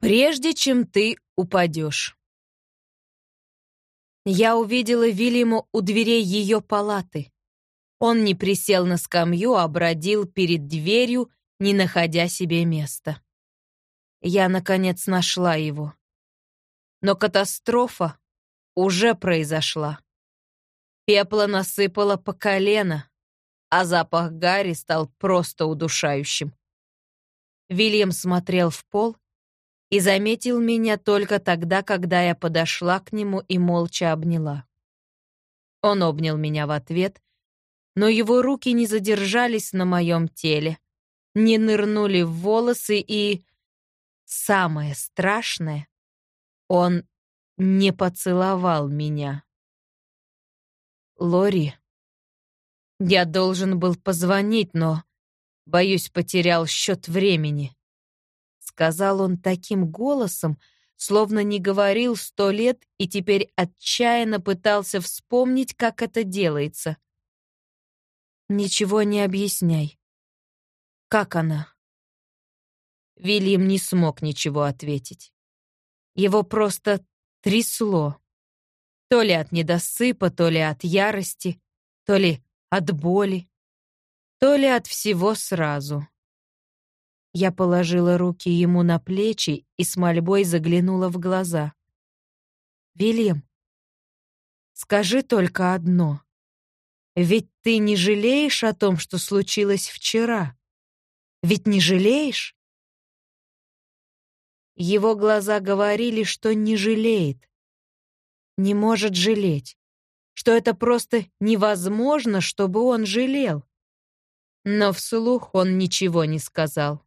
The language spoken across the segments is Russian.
Прежде чем ты упадешь. Я увидела Вильяма у дверей ее палаты. Он не присел на скамью, а бродил перед дверью, не находя себе места. Я, наконец, нашла его. Но катастрофа уже произошла. Пепла насыпала по колено, а запах Гарри стал просто удушающим. Вильям смотрел в пол и заметил меня только тогда, когда я подошла к нему и молча обняла. Он обнял меня в ответ, но его руки не задержались на моем теле, не нырнули в волосы и... Самое страшное, он не поцеловал меня. Лори, я должен был позвонить, но, боюсь, потерял счет времени. Сказал он таким голосом, словно не говорил сто лет и теперь отчаянно пытался вспомнить, как это делается. Ничего не объясняй. Как она? Вильям не смог ничего ответить. Его просто трясло. То ли от недосыпа, то ли от ярости, то ли от боли, то ли от всего сразу. Я положила руки ему на плечи и с мольбой заглянула в глаза. «Вильям, скажи только одно. Ведь ты не жалеешь о том, что случилось вчера? Ведь не жалеешь?» Его глаза говорили, что не жалеет. Не может жалеть что это просто невозможно, чтобы он жалел. Но вслух он ничего не сказал.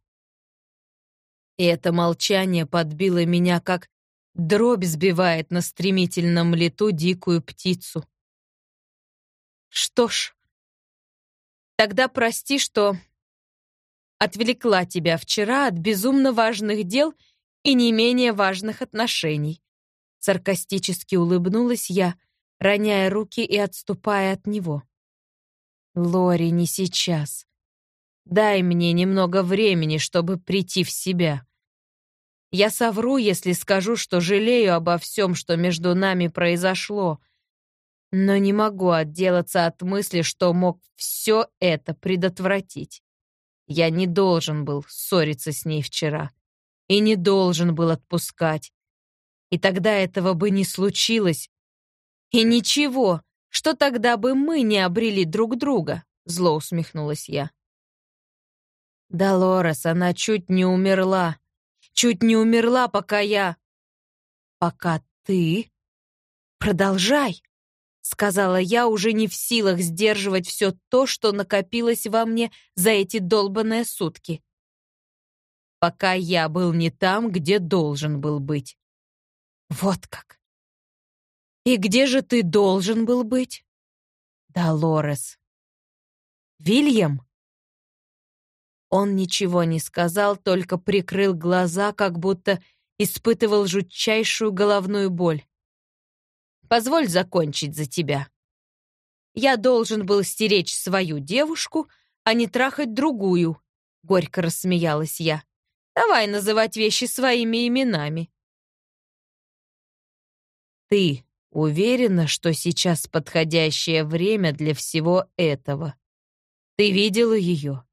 И это молчание подбило меня, как дробь сбивает на стремительном лету дикую птицу. Что ж, тогда прости, что отвлекла тебя вчера от безумно важных дел и не менее важных отношений. Саркастически улыбнулась я, роняя руки и отступая от него. «Лори, не сейчас. Дай мне немного времени, чтобы прийти в себя. Я совру, если скажу, что жалею обо всем, что между нами произошло, но не могу отделаться от мысли, что мог все это предотвратить. Я не должен был ссориться с ней вчера и не должен был отпускать. И тогда этого бы не случилось, «И ничего, что тогда бы мы не обрели друг друга», — зло усмехнулась я. «Долорес, она чуть не умерла. Чуть не умерла, пока я...» «Пока ты...» «Продолжай», — сказала я, уже не в силах сдерживать все то, что накопилось во мне за эти долбанные сутки. «Пока я был не там, где должен был быть». «Вот как!» «И где же ты должен был быть?» «Долорес». «Вильям?» Он ничего не сказал, только прикрыл глаза, как будто испытывал жутчайшую головную боль. «Позволь закончить за тебя. Я должен был стеречь свою девушку, а не трахать другую», — горько рассмеялась я. «Давай называть вещи своими именами». «Ты Уверена, что сейчас подходящее время для всего этого. Ты видела ее?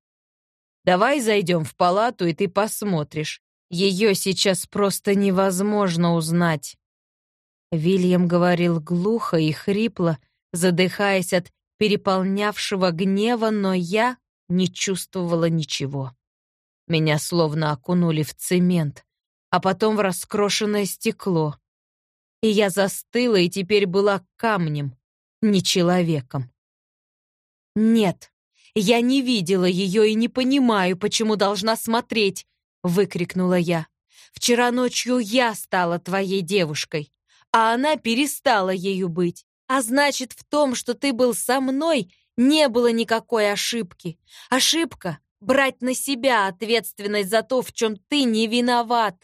Давай зайдем в палату, и ты посмотришь. Ее сейчас просто невозможно узнать. Вильям говорил глухо и хрипло, задыхаясь от переполнявшего гнева, но я не чувствовала ничего. Меня словно окунули в цемент, а потом в раскрошенное стекло и я застыла и теперь была камнем, не человеком. «Нет, я не видела ее и не понимаю, почему должна смотреть», — выкрикнула я. «Вчера ночью я стала твоей девушкой, а она перестала ею быть. А значит, в том, что ты был со мной, не было никакой ошибки. Ошибка — брать на себя ответственность за то, в чем ты не виноват».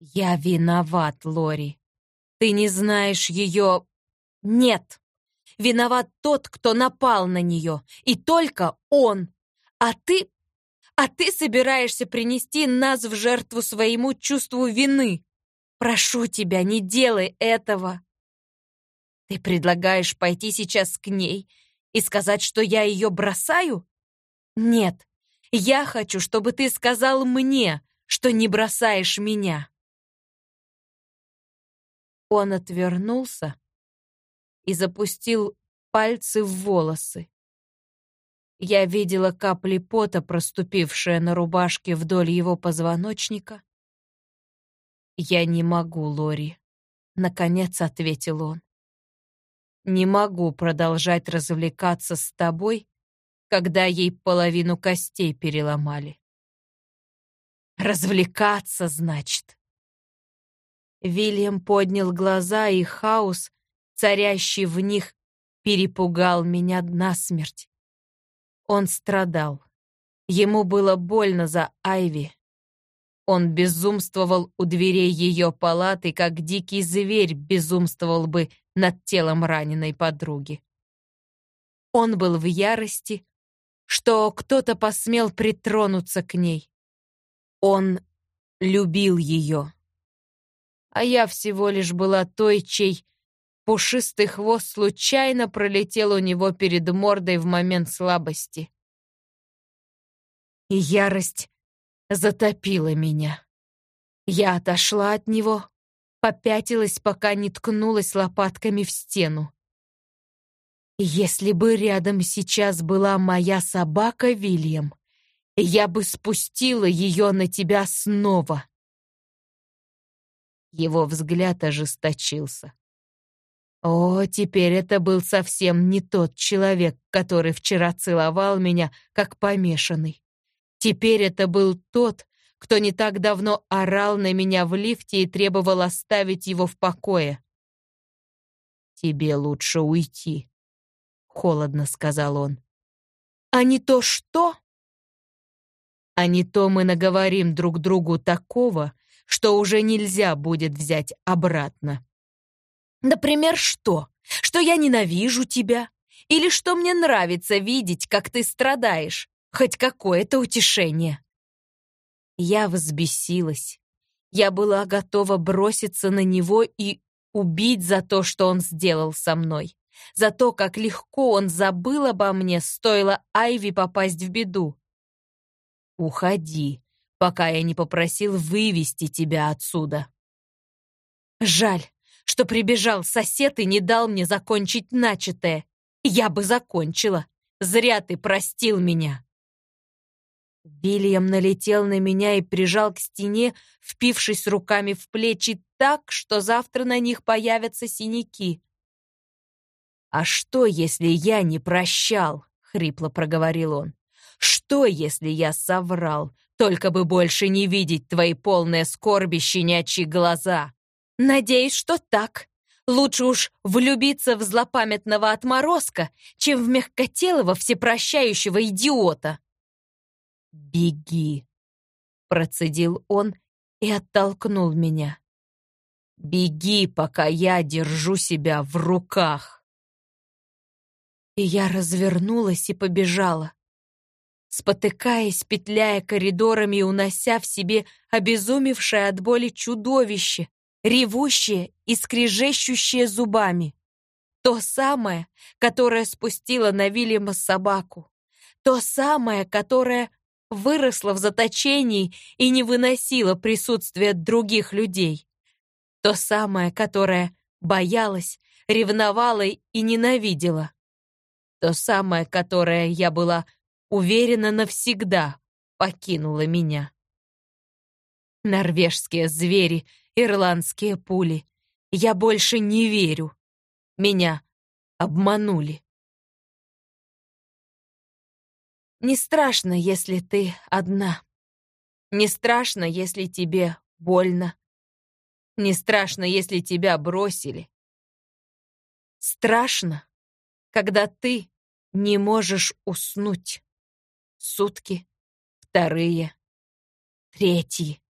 «Я виноват, Лори», ты не знаешь ее... Нет. Виноват тот, кто напал на нее. И только он. А ты... а ты собираешься принести нас в жертву своему чувству вины. Прошу тебя, не делай этого. Ты предлагаешь пойти сейчас к ней и сказать, что я ее бросаю? Нет, я хочу, чтобы ты сказал мне, что не бросаешь меня. Он отвернулся и запустил пальцы в волосы. Я видела капли пота, проступившие на рубашке вдоль его позвоночника. «Я не могу, Лори», — наконец ответил он. «Не могу продолжать развлекаться с тобой, когда ей половину костей переломали». «Развлекаться, значит?» Вильям поднял глаза, и хаос, царящий в них, перепугал меня насмерть. Он страдал. Ему было больно за Айви. Он безумствовал у дверей ее палаты, как дикий зверь безумствовал бы над телом раненой подруги. Он был в ярости, что кто-то посмел притронуться к ней. Он любил ее. А я всего лишь была той, чей Пушистый хвост случайно пролетел у него перед мордой в момент слабости. И ярость затопила меня. Я отошла от него, попятилась, пока не ткнулась лопатками в стену. Если бы рядом сейчас была моя собака Вильям, я бы спустила ее на тебя снова. Его взгляд ожесточился. О, теперь это был совсем не тот человек, который вчера целовал меня, как помешанный. Теперь это был тот, кто не так давно орал на меня в лифте и требовал оставить его в покое. «Тебе лучше уйти», — холодно сказал он. «А не то что?» «А не то мы наговорим друг другу такого, что уже нельзя будет взять обратно». Например, что? Что я ненавижу тебя? Или что мне нравится видеть, как ты страдаешь? Хоть какое-то утешение. Я взбесилась. Я была готова броситься на него и убить за то, что он сделал со мной. За то, как легко он забыл обо мне, стоило Айви попасть в беду. «Уходи, пока я не попросил вывести тебя отсюда». Жаль, что прибежал сосед и не дал мне закончить начатое. Я бы закончила. Зря ты простил меня. Вильям налетел на меня и прижал к стене, впившись руками в плечи так, что завтра на них появятся синяки. «А что, если я не прощал?» — хрипло проговорил он. «Что, если я соврал, только бы больше не видеть твои полные скорби щенячьи глаза?» Надеюсь, что так. Лучше уж влюбиться в злопамятного отморозка, чем в мягкотелого всепрощающего идиота. «Беги!» — процедил он и оттолкнул меня. «Беги, пока я держу себя в руках!» И я развернулась и побежала. Спотыкаясь, петляя коридорами и унося в себе обезумевшее от боли чудовище, ревущее и скрежещущее зубами. То самое, которое спустило на Вильяма собаку. То самое, которое выросло в заточении и не выносило присутствия других людей. То самое, которое боялась, ревновала и ненавидела. То самое, которое я была уверена навсегда покинуло меня. Норвежские звери — ирландские пули. Я больше не верю. Меня обманули. Не страшно, если ты одна. Не страшно, если тебе больно. Не страшно, если тебя бросили. Страшно, когда ты не можешь уснуть. Сутки, вторые, третьи.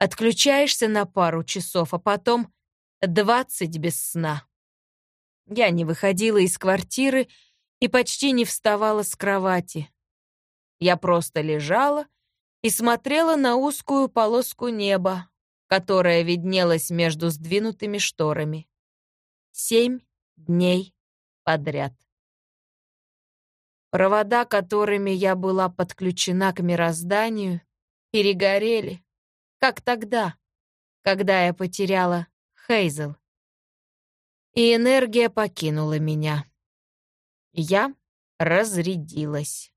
Отключаешься на пару часов, а потом двадцать без сна. Я не выходила из квартиры и почти не вставала с кровати. Я просто лежала и смотрела на узкую полоску неба, которая виднелась между сдвинутыми шторами. Семь дней подряд. Провода, которыми я была подключена к мирозданию, перегорели, как тогда, когда я потеряла Хейзел. И энергия покинула меня. Я разрядилась.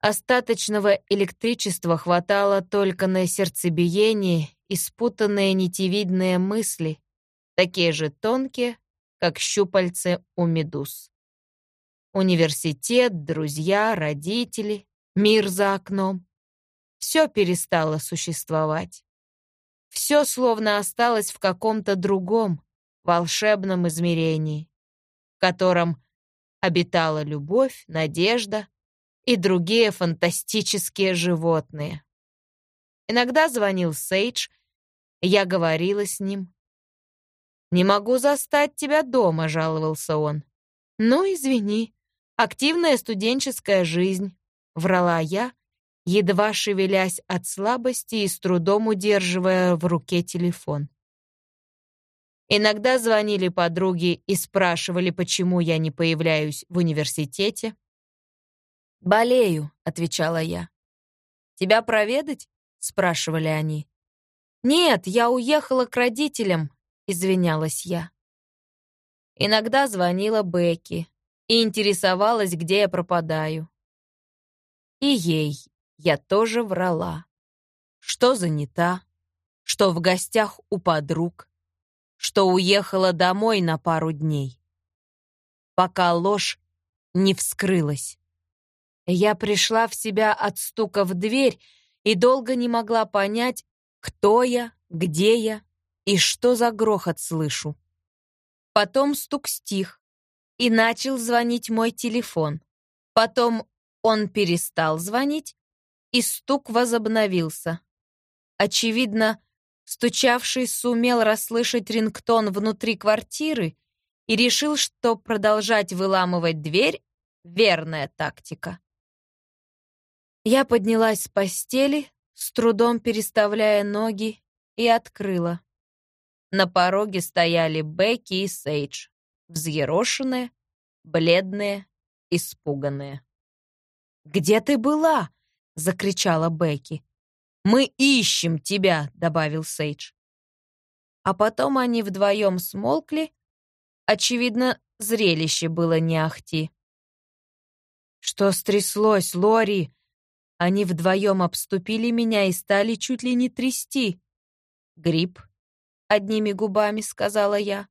Остаточного электричества хватало только на сердцебиение и спутанные нитевидные мысли, такие же тонкие, как щупальцы у медуз. Университет, друзья, родители, мир за окном. Все перестало существовать. Все словно осталось в каком-то другом, волшебном измерении, в котором обитала любовь, надежда и другие фантастические животные. Иногда звонил Сейдж, я говорила с ним. «Не могу застать тебя дома», — жаловался он. «Ну, извини, активная студенческая жизнь», — врала я, едва шевелясь от слабости и с трудом удерживая в руке телефон. Иногда звонили подруги и спрашивали, почему я не появляюсь в университете. «Болею», — отвечала я. «Тебя проведать?» — спрашивали они. «Нет, я уехала к родителям», — извинялась я. Иногда звонила Бекки и интересовалась, где я пропадаю. И ей я тоже врала. Что занята, что в гостях у подруг, что уехала домой на пару дней. Пока ложь не вскрылась. Я пришла в себя от стука в дверь и долго не могла понять, кто я, где я и что за грохот слышу. Потом стук стих, и начал звонить мой телефон. Потом он перестал звонить, и стук возобновился. Очевидно, Стучавший сумел расслышать рингтон внутри квартиры и решил, что продолжать выламывать дверь — верная тактика. Я поднялась с постели, с трудом переставляя ноги, и открыла. На пороге стояли Бекки и Сейдж, взъерошенные, бледные, испуганные. «Где ты была?» — закричала Бекки. «Мы ищем тебя», — добавил Сейдж. А потом они вдвоем смолкли. Очевидно, зрелище было не ахти. «Что стряслось, Лори?» Они вдвоем обступили меня и стали чуть ли не трясти. «Грипп», — одними губами сказала я.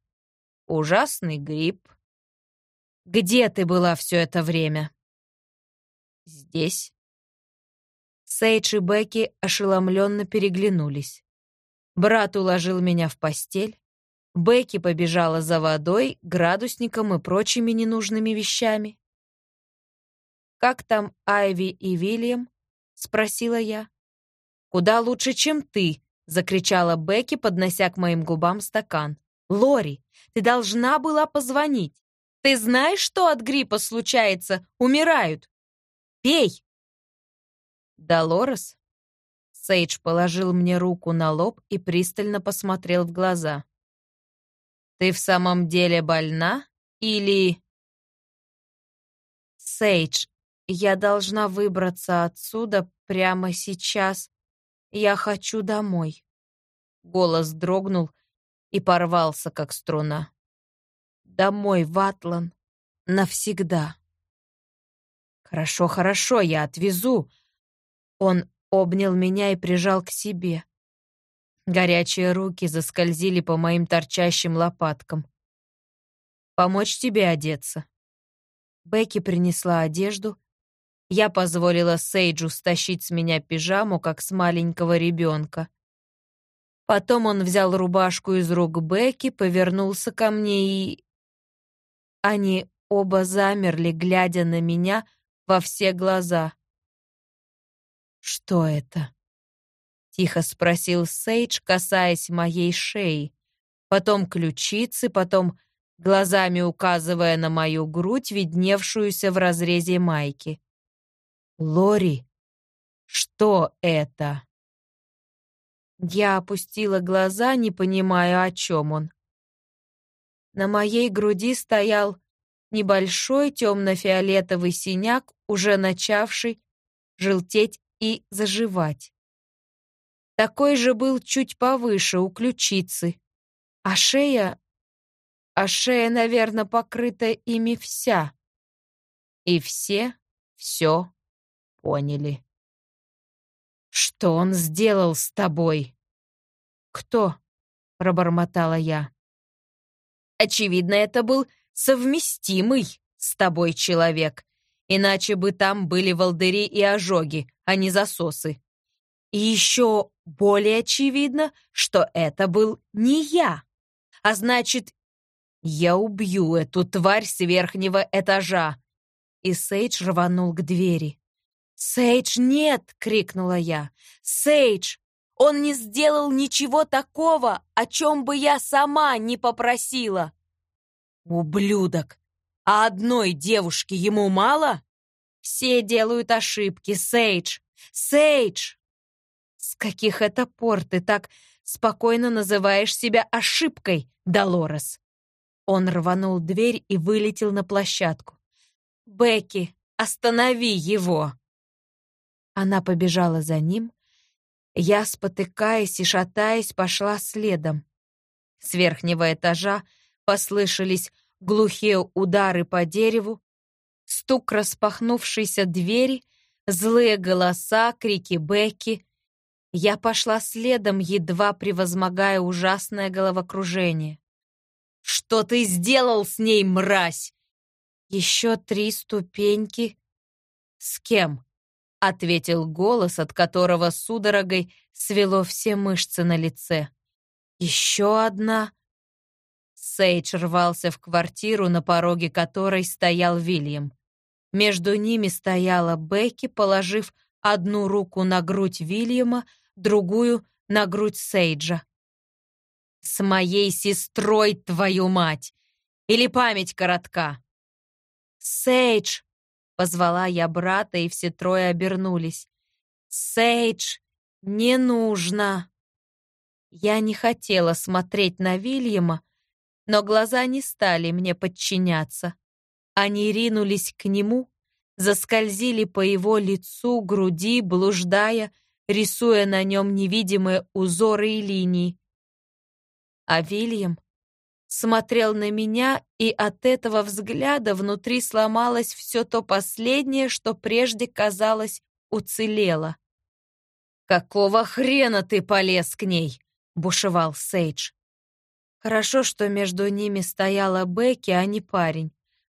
«Ужасный грипп». «Где ты была все это время?» «Здесь», Сейдж и Бекки ошеломленно переглянулись. Брат уложил меня в постель. Бекки побежала за водой, градусником и прочими ненужными вещами. «Как там Айви и Вильям?» — спросила я. «Куда лучше, чем ты?» — закричала Бекки, поднося к моим губам стакан. «Лори, ты должна была позвонить. Ты знаешь, что от гриппа случается? Умирают. Пей!» «Долорес?» Сейдж положил мне руку на лоб и пристально посмотрел в глаза. «Ты в самом деле больна? Или...» «Сейдж, я должна выбраться отсюда прямо сейчас. Я хочу домой». Голос дрогнул и порвался, как струна. «Домой, Ватлан. Навсегда». «Хорошо, хорошо, я отвезу», он обнял меня и прижал к себе. Горячие руки заскользили по моим торчащим лопаткам. «Помочь тебе одеться?» Бекки принесла одежду. Я позволила Сейджу стащить с меня пижаму, как с маленького ребенка. Потом он взял рубашку из рук Бекки, повернулся ко мне и... Они оба замерли, глядя на меня во все глаза. «Что это?» — тихо спросил Сейдж, касаясь моей шеи, потом ключицы, потом глазами указывая на мою грудь, видневшуюся в разрезе майки. Лори, что это? Я опустила глаза, не понимая, о чем он. На моей груди стоял небольшой темно-фиолетовый синяк, уже начавший желтеть и заживать. Такой же был чуть повыше, у ключицы. А шея... А шея, наверное, покрыта ими вся. И все все поняли. «Что он сделал с тобой?» «Кто?» — пробормотала я. «Очевидно, это был совместимый с тобой человек, иначе бы там были волдыри и ожоги, а не засосы. И еще более очевидно, что это был не я, а значит, я убью эту тварь с верхнего этажа». И Сейдж рванул к двери. «Сейдж, нет!» — крикнула я. «Сейдж, он не сделал ничего такого, о чем бы я сама не попросила!» «Ублюдок! А одной девушки ему мало?» «Все делают ошибки, Сейдж! Сейдж!» «С каких это пор ты так спокойно называешь себя ошибкой, Долорес?» Он рванул дверь и вылетел на площадку. «Бекки, останови его!» Она побежала за ним. Я, спотыкаясь и шатаясь, пошла следом. С верхнего этажа послышались глухие удары по дереву, стук распахнувшейся двери, злые голоса, крики Бекки. Я пошла следом, едва превозмогая ужасное головокружение. «Что ты сделал с ней, мразь?» «Еще три ступеньки». «С кем?» — ответил голос, от которого судорогой свело все мышцы на лице. «Еще одна...» Сейдж рвался в квартиру, на пороге которой стоял Вильям. Между ними стояла Бекки, положив одну руку на грудь Вильяма, другую — на грудь Сейджа. «С моей сестрой, твою мать! Или память коротка?» «Сейдж!» Позвала я брата, и все трое обернулись. «Сейдж, не нужно!» Я не хотела смотреть на Вильяма, но глаза не стали мне подчиняться. Они ринулись к нему, заскользили по его лицу, груди, блуждая, рисуя на нем невидимые узоры и линии. А Вильям смотрел на меня, и от этого взгляда внутри сломалось все то последнее, что прежде, казалось, уцелело. «Какого хрена ты полез к ней?» — бушевал Сейдж. Хорошо, что между ними стояла Бекки, а не парень.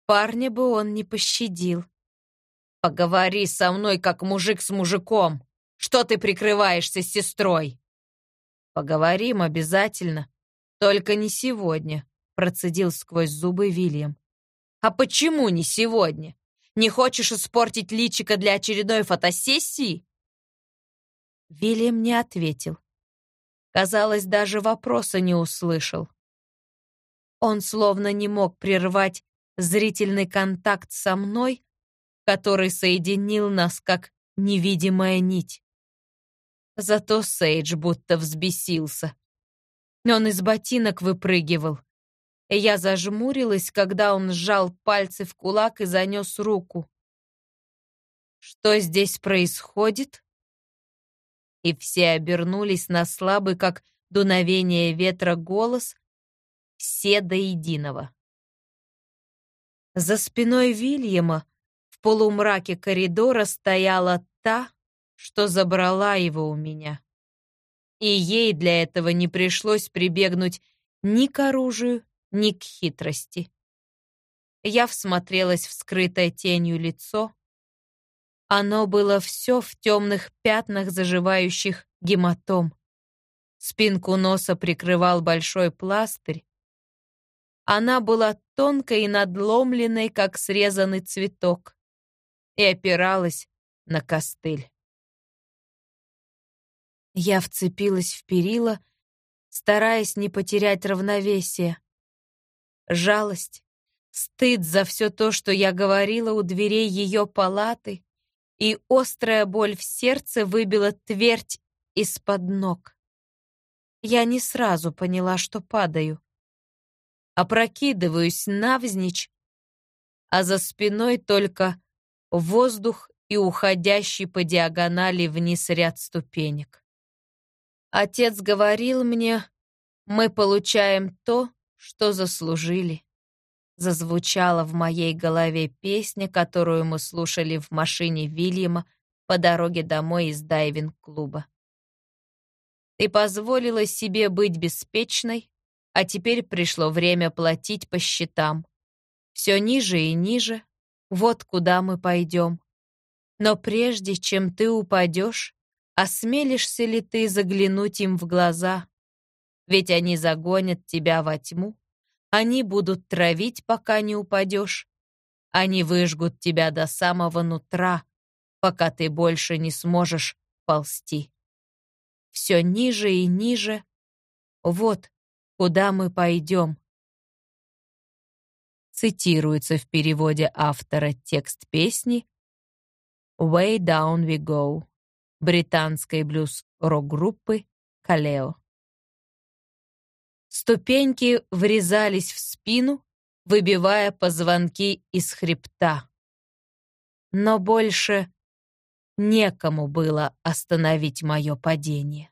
Парня бы он не пощадил. «Поговори со мной, как мужик с мужиком. Что ты прикрываешься с сестрой?» «Поговорим обязательно», «Только не сегодня», — процедил сквозь зубы Вильям. «А почему не сегодня? Не хочешь испортить личико для очередной фотосессии?» Вильям не ответил. Казалось, даже вопроса не услышал. Он словно не мог прервать зрительный контакт со мной, который соединил нас как невидимая нить. Зато Сейдж будто взбесился. Он из ботинок выпрыгивал. Я зажмурилась, когда он сжал пальцы в кулак и занес руку. «Что здесь происходит?» И все обернулись на слабый, как дуновение ветра, голос, все до единого. За спиной Вильяма в полумраке коридора стояла та, что забрала его у меня и ей для этого не пришлось прибегнуть ни к оружию, ни к хитрости. Я всмотрелась в скрытое тенью лицо. Оно было все в темных пятнах заживающих гематом. Спинку носа прикрывал большой пластырь. Она была тонкой и надломленной, как срезанный цветок, и опиралась на костыль. Я вцепилась в перила, стараясь не потерять равновесие. Жалость, стыд за все то, что я говорила у дверей ее палаты, и острая боль в сердце выбила твердь из-под ног. Я не сразу поняла, что падаю. Опрокидываюсь навзничь, а за спиной только воздух и уходящий по диагонали вниз ряд ступенек. Отец говорил мне, мы получаем то, что заслужили. Зазвучала в моей голове песня, которую мы слушали в машине Вильяма по дороге домой из дайвинг-клуба. Ты позволила себе быть беспечной, а теперь пришло время платить по счетам. Все ниже и ниже, вот куда мы пойдем. Но прежде чем ты упадешь, осмелишься ли ты заглянуть им в глаза? Ведь они загонят тебя во тьму, они будут травить, пока не упадешь. Они выжгут тебя до самого нутра, пока ты больше не сможешь ползти. Все ниже и ниже. Вот куда мы пойдем. Цитируется в переводе автора текст песни «Way Down We Go» британской блюз-рок-группы «Калео». Ступеньки врезались в спину, выбивая позвонки из хребта. Но больше некому было остановить мое падение.